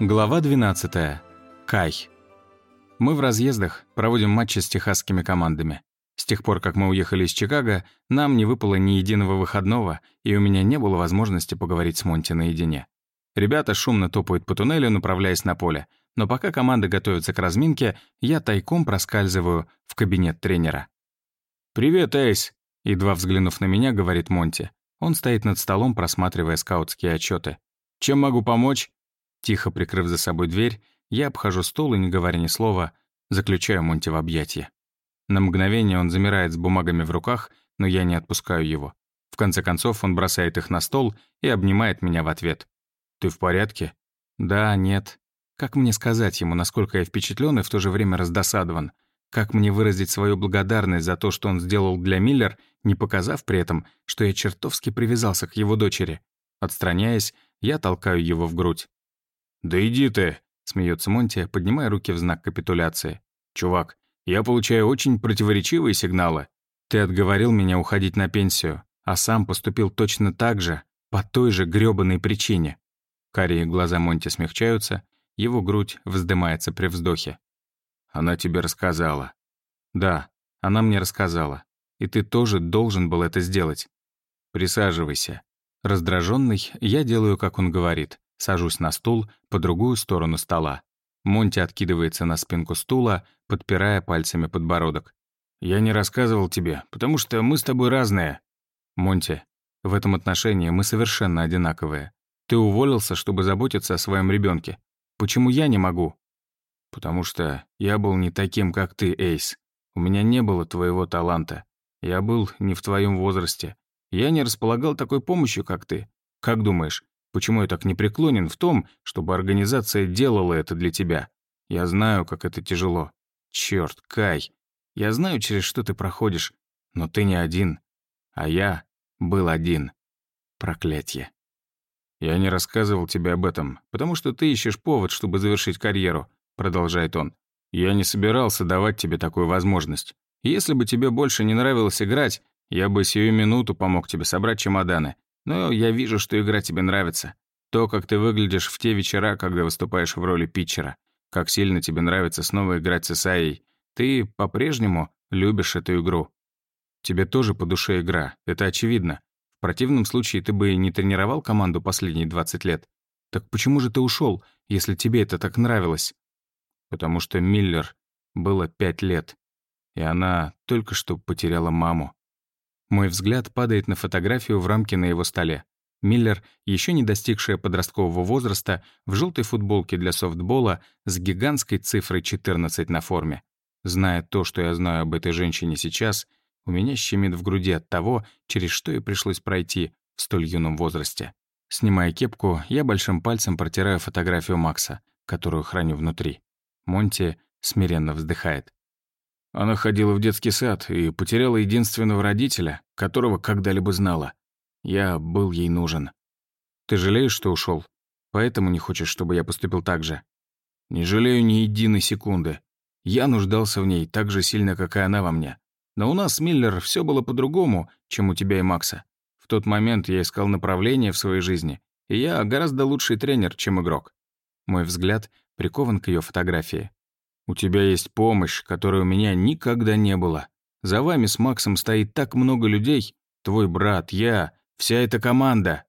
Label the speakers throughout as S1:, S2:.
S1: Глава 12. Кай. Мы в разъездах проводим матчи с техасскими командами. С тех пор, как мы уехали из Чикаго, нам не выпало ни единого выходного, и у меня не было возможности поговорить с Монти наедине. Ребята шумно топают по туннелю, направляясь на поле. Но пока команда готовится к разминке, я тайком проскальзываю в кабинет тренера. «Привет, Эйс!» — едва взглянув на меня, говорит Монти. Он стоит над столом, просматривая скаутские отчеты. «Чем могу помочь?» Тихо прикрыв за собой дверь, я обхожу стол и, не говоря ни слова, заключаю Монти в объятия. На мгновение он замирает с бумагами в руках, но я не отпускаю его. В конце концов, он бросает их на стол и обнимает меня в ответ. «Ты в порядке?» «Да, нет». Как мне сказать ему, насколько я впечатлен и в то же время раздосадован? Как мне выразить свою благодарность за то, что он сделал для Миллер, не показав при этом, что я чертовски привязался к его дочери? Отстраняясь, я толкаю его в грудь. «Да иди ты!» — смеется Монти, поднимая руки в знак капитуляции. «Чувак, я получаю очень противоречивые сигналы. Ты отговорил меня уходить на пенсию, а сам поступил точно так же, по той же грёбаной причине». Карие глаза Монти смягчаются, его грудь вздымается при вздохе. «Она тебе рассказала». «Да, она мне рассказала. И ты тоже должен был это сделать». «Присаживайся». Раздраженный, я делаю, как он говорит. Сажусь на стул по другую сторону стола. Монти откидывается на спинку стула, подпирая пальцами подбородок. «Я не рассказывал тебе, потому что мы с тобой разные». «Монти, в этом отношении мы совершенно одинаковые. Ты уволился, чтобы заботиться о своем ребенке. Почему я не могу?» «Потому что я был не таким, как ты, Эйс. У меня не было твоего таланта. Я был не в твоем возрасте. Я не располагал такой помощью, как ты. Как думаешь, Почему я так не преклонен в том, чтобы организация делала это для тебя? Я знаю, как это тяжело. Черт, Кай, я знаю, через что ты проходишь, но ты не один. А я был один. Проклятье. Я не рассказывал тебе об этом, потому что ты ищешь повод, чтобы завершить карьеру, продолжает он. Я не собирался давать тебе такую возможность. Если бы тебе больше не нравилось играть, я бы сию минуту помог тебе собрать чемоданы но я вижу, что игра тебе нравится. То, как ты выглядишь в те вечера, когда выступаешь в роли питчера. Как сильно тебе нравится снова играть с Исаей. Ты по-прежнему любишь эту игру. Тебе тоже по душе игра, это очевидно. В противном случае ты бы не тренировал команду последние 20 лет. Так почему же ты ушел, если тебе это так нравилось? Потому что Миллер было 5 лет, и она только что потеряла маму. Мой взгляд падает на фотографию в рамке на его столе. Миллер, еще не достигшая подросткового возраста, в желтой футболке для софтбола с гигантской цифрой 14 на форме. Зная то, что я знаю об этой женщине сейчас, у меня щемит в груди от того, через что ей пришлось пройти в столь юном возрасте. Снимая кепку, я большим пальцем протираю фотографию Макса, которую храню внутри. Монти смиренно вздыхает. Она ходила в детский сад и потеряла единственного родителя, которого когда-либо знала. Я был ей нужен. Ты жалеешь, что ушел? Поэтому не хочешь, чтобы я поступил так же? Не жалею ни единой секунды. Я нуждался в ней так же сильно, как и она во мне. Но у нас, Миллер, все было по-другому, чем у тебя и Макса. В тот момент я искал направление в своей жизни, и я гораздо лучший тренер, чем игрок. Мой взгляд прикован к ее фотографии. У тебя есть помощь, которой у меня никогда не было. За вами с Максом стоит так много людей. Твой брат, я, вся эта команда.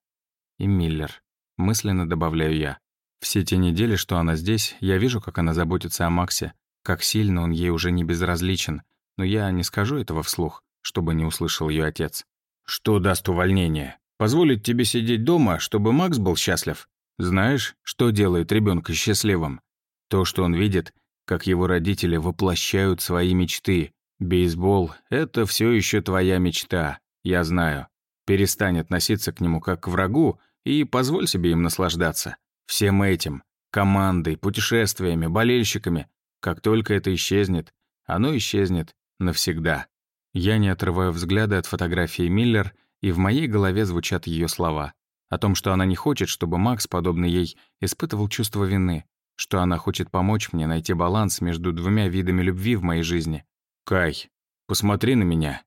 S1: И Миллер. Мысленно добавляю я. Все те недели, что она здесь, я вижу, как она заботится о Максе, как сильно он ей уже не безразличен. Но я не скажу этого вслух, чтобы не услышал ее отец. Что даст увольнение? Позволит тебе сидеть дома, чтобы Макс был счастлив? Знаешь, что делает ребенка счастливым? То, что он видит, как его родители воплощают свои мечты. Бейсбол — это все еще твоя мечта, я знаю. Перестань относиться к нему как к врагу и позволь себе им наслаждаться. Всем этим — командой, путешествиями, болельщиками. Как только это исчезнет, оно исчезнет навсегда. Я не отрываю взгляда от фотографии Миллер, и в моей голове звучат ее слова — о том, что она не хочет, чтобы Макс, подобный ей, испытывал чувство вины, что она хочет помочь мне найти баланс между двумя видами любви в моей жизни. «Кай, посмотри на меня».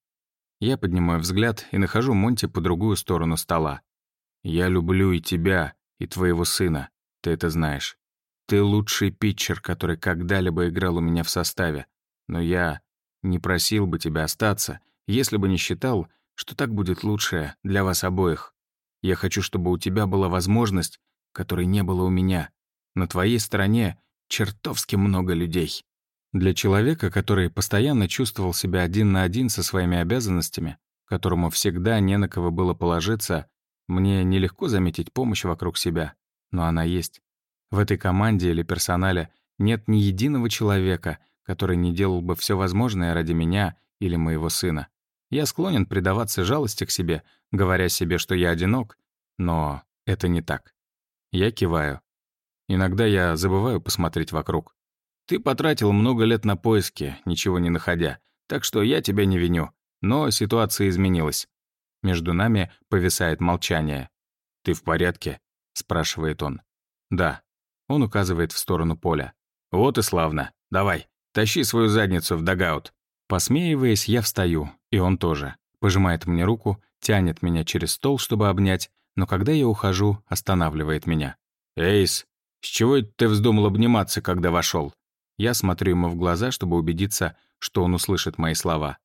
S1: Я поднимаю взгляд и нахожу Монти по другую сторону стола. «Я люблю и тебя, и твоего сына. Ты это знаешь. Ты лучший питчер, который когда-либо играл у меня в составе. Но я не просил бы тебя остаться, если бы не считал, что так будет лучше для вас обоих. Я хочу, чтобы у тебя была возможность, которой не было у меня. На твоей стороне чертовски много людей. Для человека, который постоянно чувствовал себя один на один со своими обязанностями, которому всегда не на кого было положиться, мне нелегко заметить помощь вокруг себя, но она есть. В этой команде или персонале нет ни единого человека, который не делал бы все возможное ради меня или моего сына. Я склонен предаваться жалости к себе, говоря себе, что я одинок, но это не так. Я киваю. Иногда я забываю посмотреть вокруг. Ты потратил много лет на поиски, ничего не находя, так что я тебя не виню. Но ситуация изменилась. Между нами повисает молчание. «Ты в порядке?» — спрашивает он. «Да». Он указывает в сторону поля. «Вот и славно. Давай, тащи свою задницу в дагаут». Посмеиваясь, я встаю, и он тоже. Пожимает мне руку, тянет меня через стол, чтобы обнять, но когда я ухожу, останавливает меня. «Эйс, с чего это ты вздумал обниматься, когда вошел? Я смотрю ему в глаза, чтобы убедиться, что он услышит мои слова.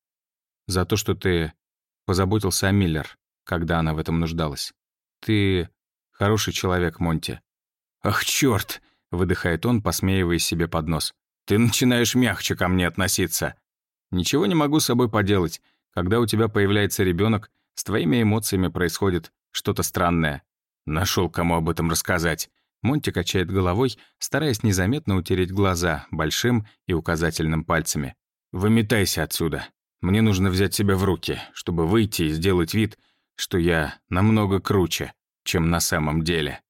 S1: За то, что ты позаботился о Миллер, когда она в этом нуждалась. Ты хороший человек, Монти. Ах, черт! выдыхает он, посмеиваясь себе под нос. Ты начинаешь мягче ко мне относиться. Ничего не могу с собой поделать. Когда у тебя появляется ребенок, с твоими эмоциями происходит что-то странное. Нашел кому об этом рассказать. Монти качает головой, стараясь незаметно утереть глаза большим и указательным пальцами. «Выметайся отсюда. Мне нужно взять себя в руки, чтобы выйти и сделать вид, что я намного круче, чем на самом деле».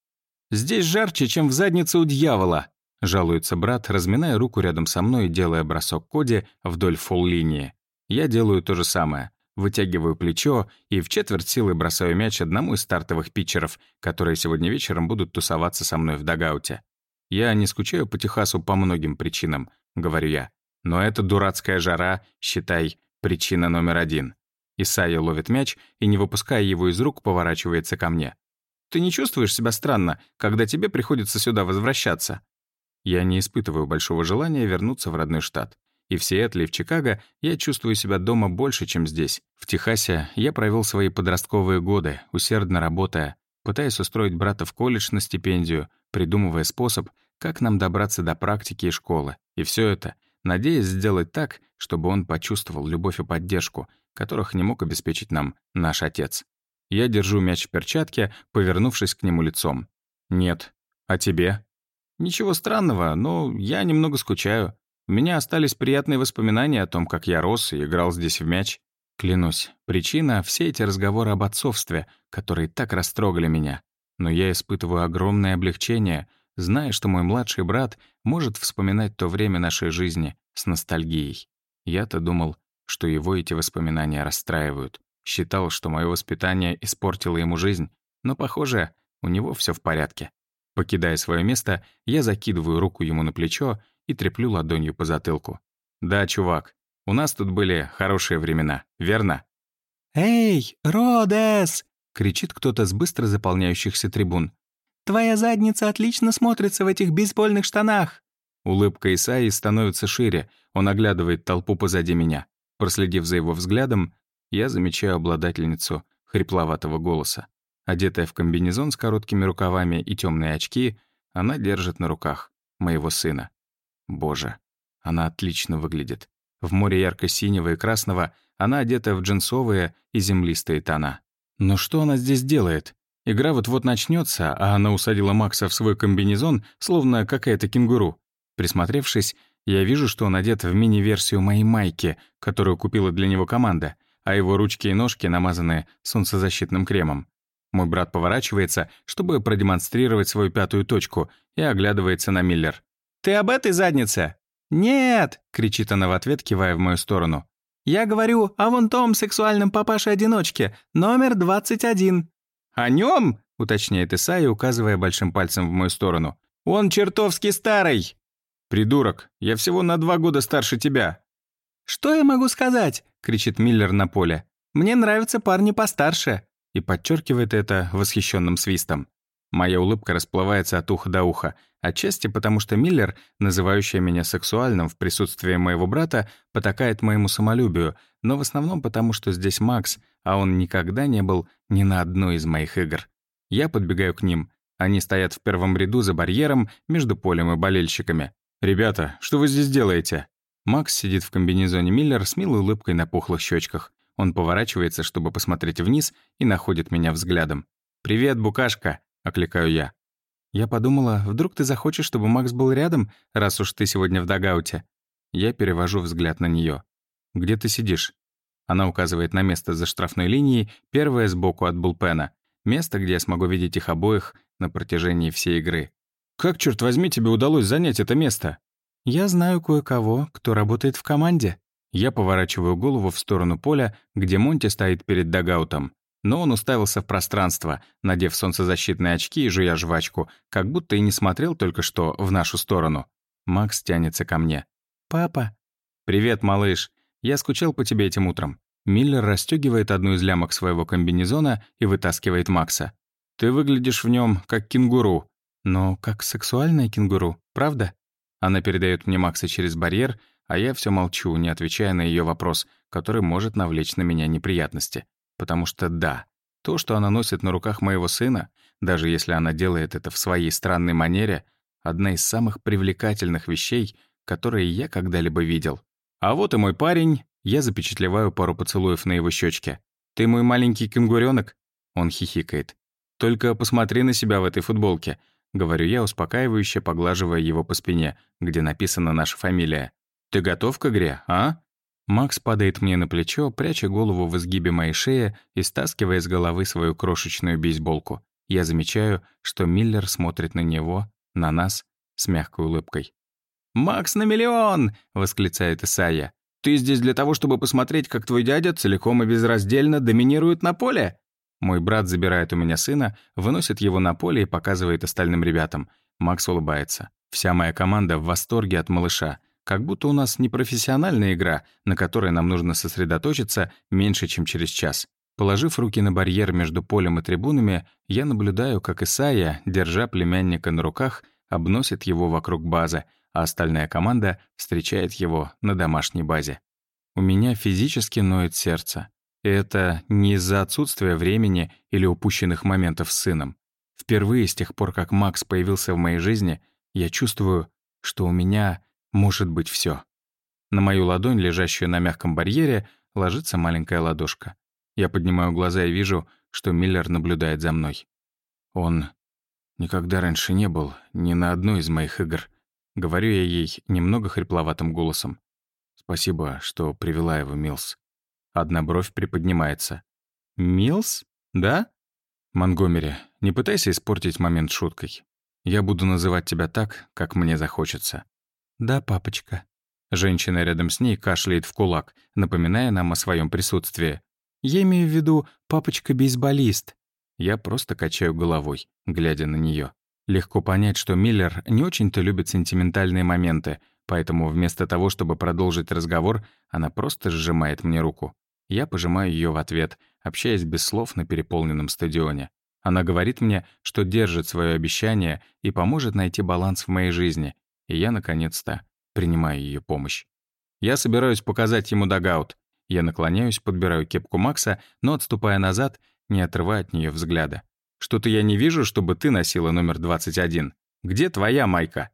S1: «Здесь жарче, чем в заднице у дьявола», — жалуется брат, разминая руку рядом со мной и делая бросок Коди вдоль фолл-линии. Я делаю то же самое. Вытягиваю плечо и в четверть силы бросаю мяч одному из стартовых питчеров, которые сегодня вечером будут тусоваться со мной в дагауте. «Я не скучаю по Техасу по многим причинам», — говорю я. «Но эта дурацкая жара, считай, причина номер один». Исайя ловит мяч и, не выпуская его из рук, поворачивается ко мне. «Ты не чувствуешь себя странно, когда тебе приходится сюда возвращаться?» Я не испытываю большого желания вернуться в родной штат. И в Сиэтле, и в Чикаго я чувствую себя дома больше, чем здесь. В Техасе я провел свои подростковые годы, усердно работая, пытаясь устроить брата в колледж на стипендию, придумывая способ, как нам добраться до практики и школы. И все это, надеясь сделать так, чтобы он почувствовал любовь и поддержку, которых не мог обеспечить нам наш отец. Я держу мяч в перчатке, повернувшись к нему лицом. «Нет. А тебе?» «Ничего странного, но я немного скучаю. У меня остались приятные воспоминания о том, как я рос и играл здесь в мяч. Клянусь, причина — все эти разговоры об отцовстве, которые так растрогали меня. Но я испытываю огромное облегчение, зная, что мой младший брат может вспоминать то время нашей жизни с ностальгией. Я-то думал, что его эти воспоминания расстраивают. Считал, что мое воспитание испортило ему жизнь, но, похоже, у него все в порядке. Покидая свое место, я закидываю руку ему на плечо и треплю ладонью по затылку. «Да, чувак, у нас тут были хорошие времена, верно?»
S2: «Эй, Родес!» — кричит кто-то с быстро заполняющихся трибун. «Твоя задница отлично смотрится в этих бейсбольных штанах!»
S1: Улыбка Исаи становится шире, он оглядывает толпу позади меня. Проследив за его взглядом, я замечаю обладательницу хрипловатого голоса. Одетая в комбинезон с короткими рукавами и темные очки, она держит на руках моего сына. Боже, она отлично выглядит. В море ярко-синего и красного она одета в джинсовые и землистые тона. Но что она здесь делает? Игра вот-вот начнется, а она усадила Макса в свой комбинезон, словно какая-то кенгуру. Присмотревшись, я вижу, что он одет в мини-версию моей майки, которую купила для него команда, а его ручки и ножки намазаны солнцезащитным кремом. Мой брат поворачивается, чтобы продемонстрировать свою пятую точку, и оглядывается на Миллер.
S2: Ты об этой заднице?» «Нет!» — кричит она в ответ, кивая в мою сторону. «Я говорю о вон том сексуальном папаше-одиночке, номер 21».
S1: «О нем?» — уточняет Исаи, указывая большим пальцем в мою сторону. «Он чертовски старый!» «Придурок, я всего на два года старше тебя».
S2: «Что я могу сказать?» — кричит Миллер на поле. «Мне нравятся парни постарше» и подчеркивает это восхищенным свистом.
S1: Моя улыбка расплывается от уха до уха, отчасти потому, что Миллер, называющая меня сексуальным в присутствии моего брата, потакает моему самолюбию, но в основном потому, что здесь Макс, а он никогда не был ни на одной из моих игр. Я подбегаю к ним. Они стоят в первом ряду за барьером между полем и болельщиками. «Ребята, что вы здесь делаете?» Макс сидит в комбинезоне Миллер с милой улыбкой на пухлых щечках. Он поворачивается, чтобы посмотреть вниз, и находит меня взглядом. «Привет, букашка!» — окликаю я. Я подумала, вдруг ты захочешь, чтобы Макс был рядом, раз уж ты сегодня в дагауте. Я перевожу взгляд на нее. «Где ты сидишь?» Она указывает на место за штрафной линией, первое сбоку от булпена. Место, где я смогу видеть их обоих на протяжении всей игры. «Как, черт возьми, тебе удалось занять это место?» «Я знаю кое-кого, кто работает в команде». Я поворачиваю голову в сторону поля, где Монти стоит перед дагаутом но он уставился в пространство, надев солнцезащитные очки и жуя жвачку, как будто и не смотрел только что в нашу сторону. Макс тянется ко мне. «Папа». «Привет, малыш. Я скучал по тебе этим утром». Миллер расстегивает одну из лямок своего комбинезона и вытаскивает Макса. «Ты выглядишь в нем как кенгуру». «Но как сексуальная кенгуру, правда?» Она передает мне Макса через барьер, а я все молчу, не отвечая на ее вопрос, который может навлечь на меня неприятности. Потому что да, то, что она носит на руках моего сына, даже если она делает это в своей странной манере, одна из самых привлекательных вещей, которые я когда-либо видел. А вот и мой парень. Я запечатлеваю пару поцелуев на его щечке. «Ты мой маленький кенгуренок?» Он хихикает. «Только посмотри на себя в этой футболке», — говорю я, успокаивающе поглаживая его по спине, где написана наша фамилия. «Ты готов к игре, а?» Макс падает мне на плечо, пряча голову в изгибе моей шеи и стаскивая с головы свою крошечную бейсболку. Я замечаю, что Миллер смотрит на него, на нас, с мягкой улыбкой. «Макс на миллион!» — восклицает Исайя. «Ты здесь для того, чтобы посмотреть, как твой дядя целиком и безраздельно доминирует на поле?» Мой брат забирает у меня сына, выносит его на поле и показывает остальным ребятам. Макс улыбается. Вся моя команда в восторге от малыша — как будто у нас не профессиональная игра, на которой нам нужно сосредоточиться меньше, чем через час. Положив руки на барьер между полем и трибунами, я наблюдаю, как Исайя, держа племянника на руках, обносит его вокруг базы, а остальная команда встречает его на домашней базе. У меня физически ноет сердце. И это не из-за отсутствия времени или упущенных моментов с сыном. Впервые с тех пор, как Макс появился в моей жизни, я чувствую, что у меня может быть, все. На мою ладонь, лежащую на мягком барьере, ложится маленькая ладошка. Я поднимаю глаза и вижу, что Миллер наблюдает за мной. Он никогда раньше не был ни на одной из моих игр. Говорю я ей немного хрипловатым голосом. Спасибо, что привела его, Милс. Одна бровь приподнимается. Милс? Да? Монгомери, не пытайся испортить момент шуткой. Я буду называть тебя так, как мне захочется. «Да, папочка». Женщина рядом с ней кашляет в кулак, напоминая нам о своем присутствии. «Я имею в виду папочка-бейсболист». Я просто качаю головой, глядя на нее. Легко понять, что Миллер не очень-то любит сентиментальные моменты, поэтому вместо того, чтобы продолжить разговор, она просто сжимает мне руку. Я пожимаю ее в ответ, общаясь без слов на переполненном стадионе. Она говорит мне, что держит свое обещание и поможет найти баланс в моей жизни, и я, наконец-то, принимаю ее помощь. Я собираюсь показать ему дагаут. Я наклоняюсь, подбираю кепку Макса, но, отступая назад, не отрывая от нее взгляда. «Что-то я не вижу, чтобы ты носила номер 21. Где твоя майка?»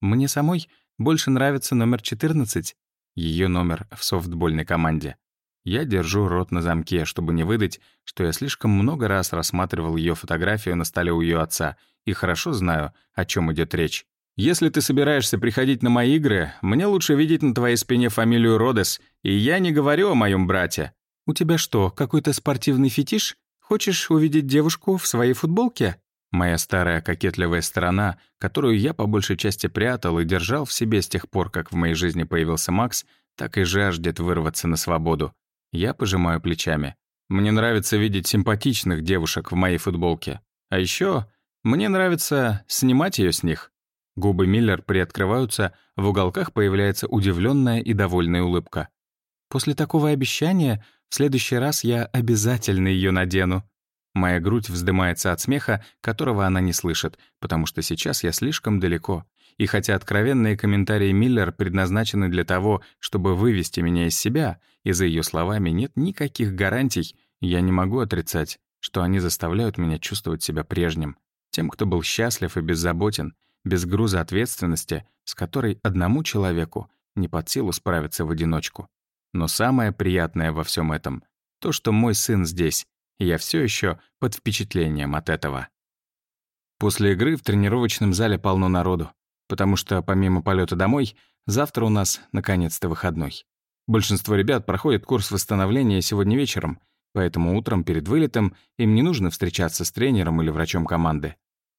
S1: «Мне самой больше нравится номер 14». Ее номер в софтбольной команде. Я держу рот на замке, чтобы не выдать, что я слишком много раз рассматривал ее фотографию на столе у ее отца и хорошо знаю, о чем идет речь. Если ты собираешься приходить на мои игры, мне лучше видеть на твоей спине фамилию Родес, и я не говорю о моем брате». «У тебя что, какой-то спортивный фетиш? Хочешь увидеть девушку в своей футболке?» Моя старая кокетливая сторона, которую я по большей части прятал и держал в себе с тех пор, как в моей жизни появился Макс, так и жаждет вырваться на свободу. Я пожимаю плечами. Мне нравится видеть симпатичных девушек в моей футболке. А еще мне нравится снимать ее с них. Губы Миллер приоткрываются, в уголках появляется удивленная и довольная улыбка. «После такого обещания в следующий раз я обязательно ее надену». Моя грудь вздымается от смеха, которого она не слышит, потому что сейчас я слишком далеко. И хотя откровенные комментарии Миллер предназначены для того, чтобы вывести меня из себя, и за ее словами нет никаких гарантий, я не могу отрицать, что они заставляют меня чувствовать себя прежним, тем, кто был счастлив и беззаботен, без груза ответственности, с которой одному человеку не под силу справиться в одиночку. Но самое приятное во всем этом — то, что мой сын здесь, и я все еще под впечатлением от этого. После игры в тренировочном зале полно народу, потому что помимо полета домой, завтра у нас наконец-то выходной. Большинство ребят проходит курс восстановления сегодня вечером, поэтому утром перед вылетом им не нужно встречаться с тренером или врачом команды.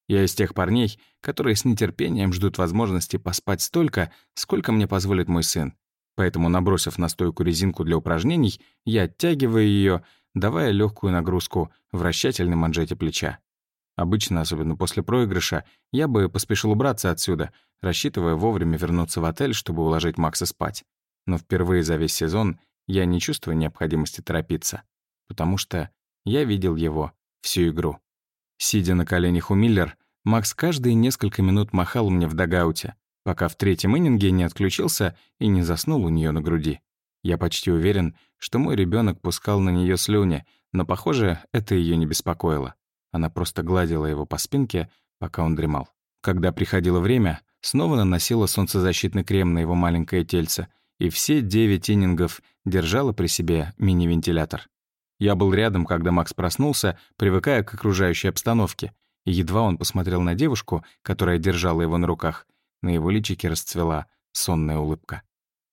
S1: Я из тех парней, которые с нетерпением ждут возможности поспать столько, сколько мне позволит мой сын. Поэтому, набросив на стойку резинку для упражнений, я оттягиваю ее, давая легкую нагрузку вращательной манжете плеча. Обычно, особенно после проигрыша, я бы поспешил убраться отсюда, рассчитывая вовремя вернуться в отель, чтобы уложить Макса спать. Но впервые за весь сезон я не чувствую необходимости торопиться, потому что я видел его всю игру. Сидя на коленях у Миллер, Макс каждые несколько минут махал мне в дагауте, пока в третьем иннинге не отключился и не заснул у нее на груди. Я почти уверен, что мой ребенок пускал на нее слюни, но, похоже, это ее не беспокоило. Она просто гладила его по спинке, пока он дремал. Когда приходило время, снова наносила солнцезащитный крем на его маленькое тельце, и все девять иннингов держала при себе мини-вентилятор. Я был рядом, когда Макс проснулся, привыкая к окружающей обстановке. И едва он посмотрел на девушку, которая держала его на руках, на его личике расцвела сонная улыбка.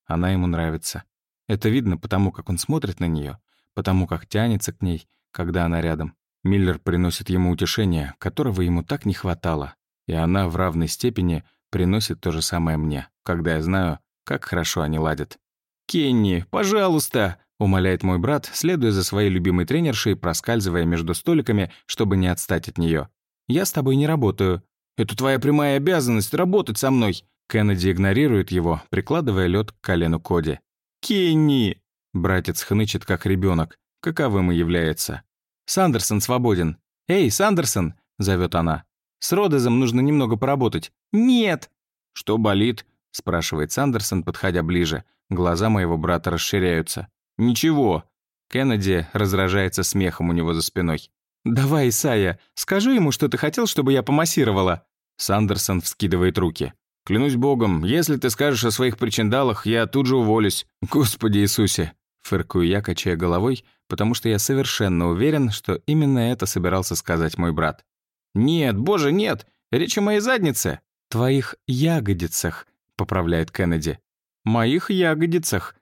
S1: Она ему нравится. Это видно потому, как он смотрит на нее, потому как тянется к ней, когда она рядом. Миллер приносит ему утешение, которого ему так не хватало, и она в равной степени приносит то же самое мне, когда я знаю, как хорошо они ладят. «Кенни, пожалуйста!» — умоляет мой брат, следуя за своей любимой тренершей, проскальзывая между столиками, чтобы не отстать от нее. «Я с тобой не работаю». «Это твоя прямая обязанность — работать со мной!» Кеннеди игнорирует его, прикладывая лед к колену Коди. «Кенни!» — братец хнычет, как ребенок. Каковым и является. «Сандерсон свободен». «Эй, Сандерсон!» — зовет она. «С Родезом нужно немного поработать». «Нет!» «Что болит?» — спрашивает Сандерсон, подходя ближе. Глаза моего брата расширяются. «Ничего». Кеннеди раздражается смехом у него за спиной. «Давай, Исайя, скажи ему, что ты хотел, чтобы я помассировала». Сандерсон вскидывает руки. «Клянусь богом, если ты скажешь о своих причиндалах, я тут же уволюсь. Господи Иисусе!» Фыркую я, качая головой, потому что я совершенно уверен, что именно это собирался сказать мой брат. «Нет, боже, нет! Речь о моей заднице!» «Твоих ягодицах», — поправляет Кеннеди. «Моих ягодицах».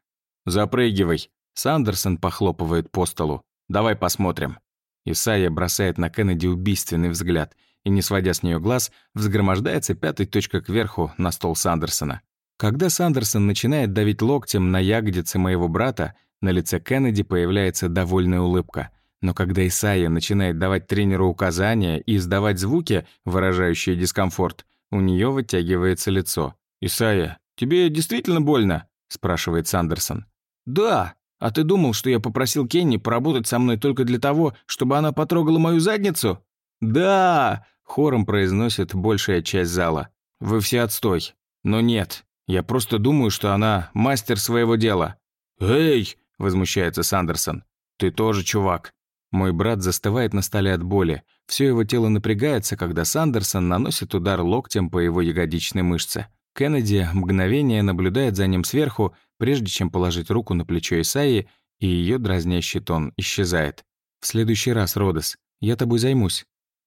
S1: «Запрыгивай», Сандерсон похлопывает по столу. «Давай посмотрим». Исайя бросает на Кеннеди убийственный взгляд и, не сводя с нее глаз, взгромождается пятой точкой кверху на стол Сандерсона. Когда Сандерсон начинает давить локтем на ягодицы моего брата, на лице Кеннеди появляется довольная улыбка. Но когда Исайя начинает давать тренеру указания и издавать звуки, выражающие дискомфорт, у нее вытягивается лицо. «Исайя, тебе действительно больно?» — спрашивает Сандерсон. «Да», а ты думал, что я попросил Кенни поработать со мной только для того, чтобы она потрогала мою задницу? Да! Хором произносит большая часть зала. Вы все отстой. Но нет, я просто думаю, что она мастер своего дела. Эй! Возмущается Сандерсон. Ты тоже чувак. Мой брат застывает на столе от боли. Все его тело напрягается, когда Сандерсон наносит удар локтем по его ягодичной мышце. Кеннеди мгновение наблюдает за ним сверху, прежде чем положить руку на плечо Исаи, и ее дразнящий тон исчезает. «В следующий раз, Родос, я тобой займусь».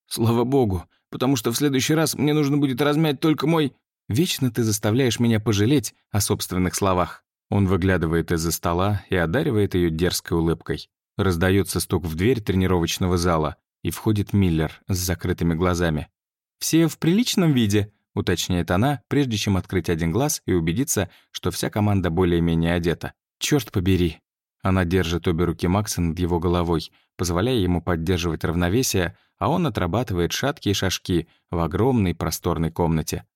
S1: «Слава богу, потому что в следующий раз мне нужно будет размять только мой...» «Вечно ты заставляешь меня пожалеть о собственных словах». Он выглядывает из-за стола и одаривает ее дерзкой улыбкой. Раздается стук в дверь тренировочного зала, и входит Миллер с закрытыми глазами. «Все в приличном виде?» — уточняет она, прежде чем открыть один глаз и убедиться, что вся команда более-менее одета. Черт побери!» Она держит обе руки Макса над его головой, позволяя ему поддерживать равновесие, а он отрабатывает шаткие шажки в огромной просторной комнате.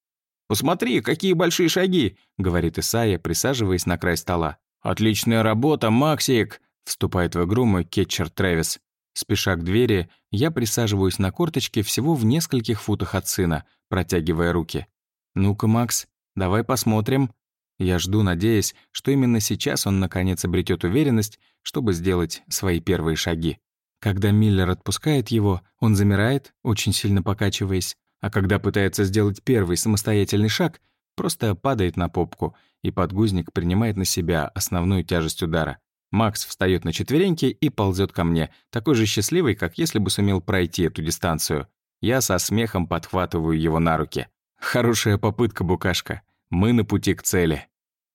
S1: «Посмотри, какие большие шаги!» — говорит Исайя, присаживаясь на край стола. «Отличная работа, Максик!» — вступает в игру мой кетчер Трэвис. Спеша к двери, я присаживаюсь на корточке всего в нескольких футах от сына, протягивая руки. «Ну-ка, Макс, давай посмотрим». Я жду, надеясь, что именно сейчас он наконец обретет уверенность, чтобы сделать свои первые шаги. Когда Миллер отпускает его, он замирает, очень сильно покачиваясь, а когда пытается сделать первый самостоятельный шаг, просто падает на попку, и подгузник принимает на себя основную тяжесть удара. Макс встает на четвереньки и ползет ко мне, такой же счастливый, как если бы сумел пройти эту дистанцию. Я со смехом подхватываю его на руки. «Хорошая попытка, букашка. Мы на пути к цели».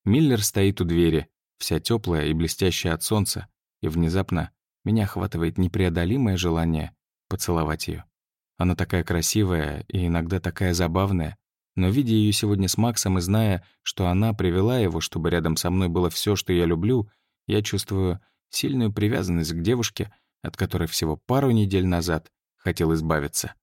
S1: Миллер стоит у двери, вся теплая и блестящая от солнца, и внезапно меня охватывает непреодолимое желание поцеловать ее. Она такая красивая и иногда такая забавная, но видя ее сегодня с Максом и зная, что она привела его, чтобы рядом со мной было все, что я люблю — я чувствую сильную привязанность к девушке, от которой всего пару недель назад хотел избавиться.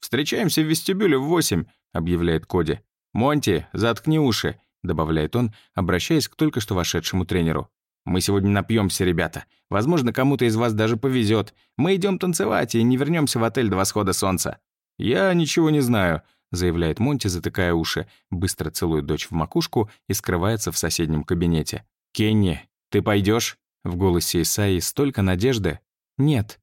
S1: «Встречаемся в вестибюле в восемь», — объявляет Коди. «Монти, заткни уши», — добавляет он, обращаясь к только что вошедшему тренеру. «Мы сегодня напьемся, ребята. Возможно, кому-то из вас даже повезет. Мы идем танцевать и не вернемся в отель до восхода солнца». «Я ничего не знаю», — заявляет Монти, затыкая уши, быстро целует дочь в макушку и скрывается в соседнем кабинете. «Кенни, «Ты пойдешь? В голосе Исаи столько надежды. «Нет».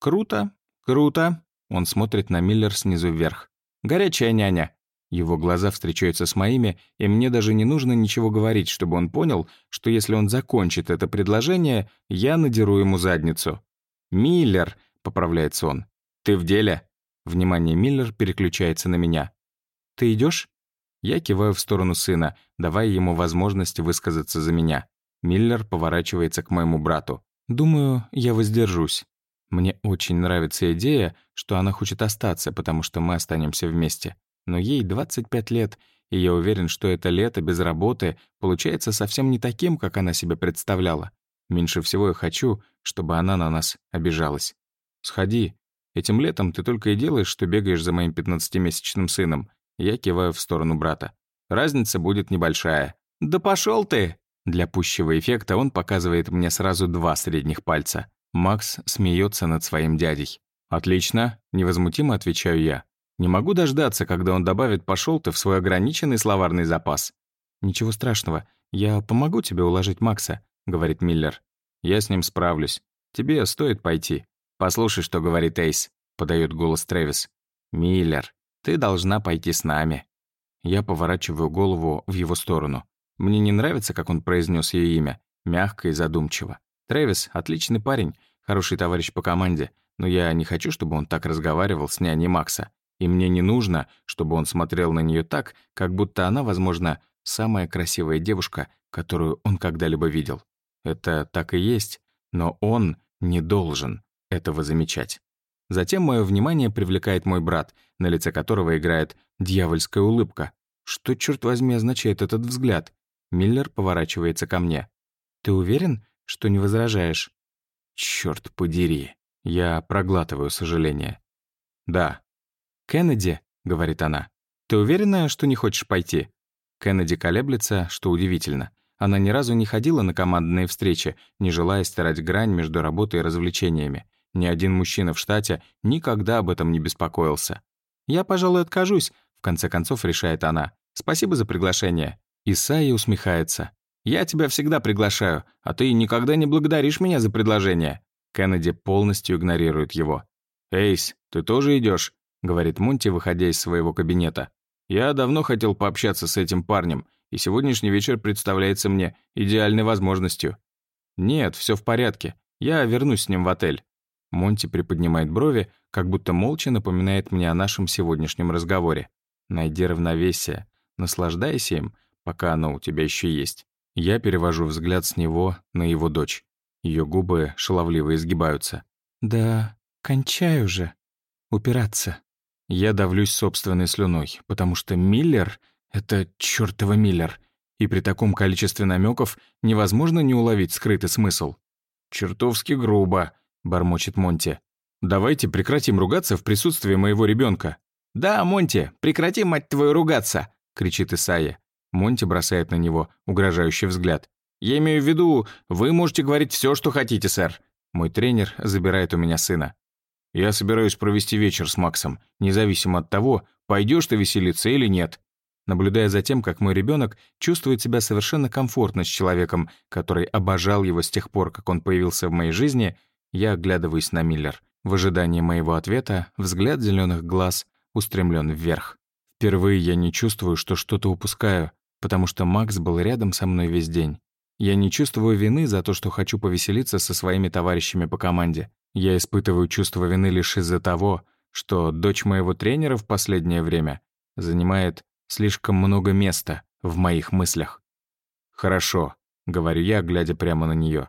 S1: «Круто, круто». Он смотрит на Миллер снизу вверх. «Горячая няня». Его глаза встречаются с моими, и мне даже не нужно ничего говорить, чтобы он понял, что если он закончит это предложение, я надеру ему задницу. «Миллер», — поправляется он. «Ты в деле?» Внимание Миллер переключается на меня. «Ты идешь? Я киваю в сторону сына, давая ему возможность высказаться за меня. Миллер поворачивается к моему брату. «Думаю, я воздержусь. Мне очень нравится идея, что она хочет остаться, потому что мы останемся вместе. Но ей 25 лет, и я уверен, что это лето без работы получается совсем не таким, как она себе представляла. Меньше всего я хочу, чтобы она на нас обижалась. Сходи. Этим летом ты только и делаешь, что бегаешь за моим 15-месячным сыном. Я киваю в сторону брата. Разница будет небольшая. «Да пошел ты!» Для пущего эффекта он показывает мне сразу два средних пальца. Макс смеется над своим дядей. «Отлично», — невозмутимо отвечаю я. Не могу дождаться, когда он добавит «пошел ты» в свой ограниченный словарный запас. «Ничего страшного, я помогу тебе уложить Макса», — говорит Миллер. «Я с ним справлюсь. Тебе стоит пойти. Послушай, что говорит Эйс», — подает голос Трэвис. «Миллер, ты должна пойти с нами». Я поворачиваю голову в его сторону. Мне не нравится, как он произнес ее имя, мягко и задумчиво. Трэвис — отличный парень, хороший товарищ по команде, но я не хочу, чтобы он так разговаривал с няней Макса. И мне не нужно, чтобы он смотрел на нее так, как будто она, возможно, самая красивая девушка, которую он когда-либо видел. Это так и есть, но он не должен этого замечать. Затем мое внимание привлекает мой брат, на лице которого играет дьявольская улыбка. Что, черт возьми, означает этот взгляд? Миллер поворачивается ко мне. «Ты уверен, что не возражаешь?» «Чёрт подери!» Я проглатываю сожаление. «Да». «Кеннеди», — говорит она, — «ты уверена, что не хочешь пойти?» Кеннеди колеблется, что удивительно. Она ни разу не ходила на командные встречи, не желая стирать грань между работой и развлечениями. Ни один мужчина в штате никогда об этом не беспокоился. «Я, пожалуй, откажусь», — в конце концов решает она. «Спасибо за приглашение». Исаи усмехается. «Я тебя всегда приглашаю, а ты никогда не благодаришь меня за предложение». Кеннеди полностью игнорирует его. «Эйс, ты тоже идешь? говорит Монти, выходя из своего кабинета. «Я давно хотел пообщаться с этим парнем, и сегодняшний вечер представляется мне идеальной возможностью». «Нет, все в порядке. Я вернусь с ним в отель». Монти приподнимает брови, как будто молча напоминает мне о нашем сегодняшнем разговоре. Найди равновесие. Наслаждайся им, пока оно у тебя еще есть. Я перевожу взгляд с него на его дочь. Ее губы шаловливо изгибаются. «Да, кончай уже. Упираться». Я давлюсь собственной слюной, потому что Миллер — это чертова Миллер, и при таком количестве намеков невозможно не уловить скрытый смысл. «Чертовски грубо», — бормочет Монти. «Давайте прекратим ругаться в присутствии моего ребенка. «Да, Монти, прекрати, мать твою, ругаться!» — кричит Исайя. Монти бросает на него угрожающий взгляд. «Я имею в виду, вы можете говорить все, что хотите, сэр». Мой тренер забирает у меня сына. «Я собираюсь провести вечер с Максом, независимо от того, пойдешь ты веселиться или нет». Наблюдая за тем, как мой ребенок чувствует себя совершенно комфортно с человеком, который обожал его с тех пор, как он появился в моей жизни, я оглядываюсь на Миллер. В ожидании моего ответа взгляд зеленых глаз устремлен вверх. Впервые я не чувствую, что что-то упускаю, потому что Макс был рядом со мной весь день. Я не чувствую вины за то, что хочу повеселиться со своими товарищами по команде. Я испытываю чувство вины лишь из-за того, что дочь моего тренера в последнее время занимает слишком много места в моих мыслях. «Хорошо», — говорю я, глядя прямо на нее.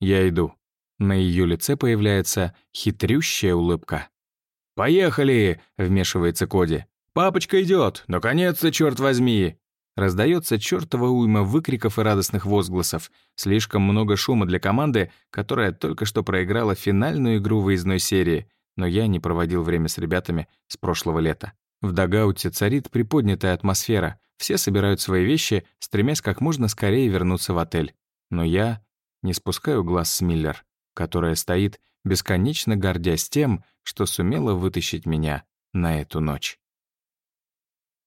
S1: «Я иду». На ее лице появляется хитрющая улыбка. «Поехали!» — вмешивается Коди. «Папочка идет! Наконец-то, черт возьми!» Раздается чертова уйма выкриков и радостных возгласов. Слишком много шума для команды, которая только что проиграла финальную игру выездной серии. Но я не проводил время с ребятами с прошлого лета. В Дагауте царит приподнятая атмосфера. Все собирают свои вещи, стремясь как можно скорее вернуться в отель. Но я не спускаю глаз с Миллер, которая стоит, бесконечно гордясь тем, что сумела вытащить меня на эту ночь.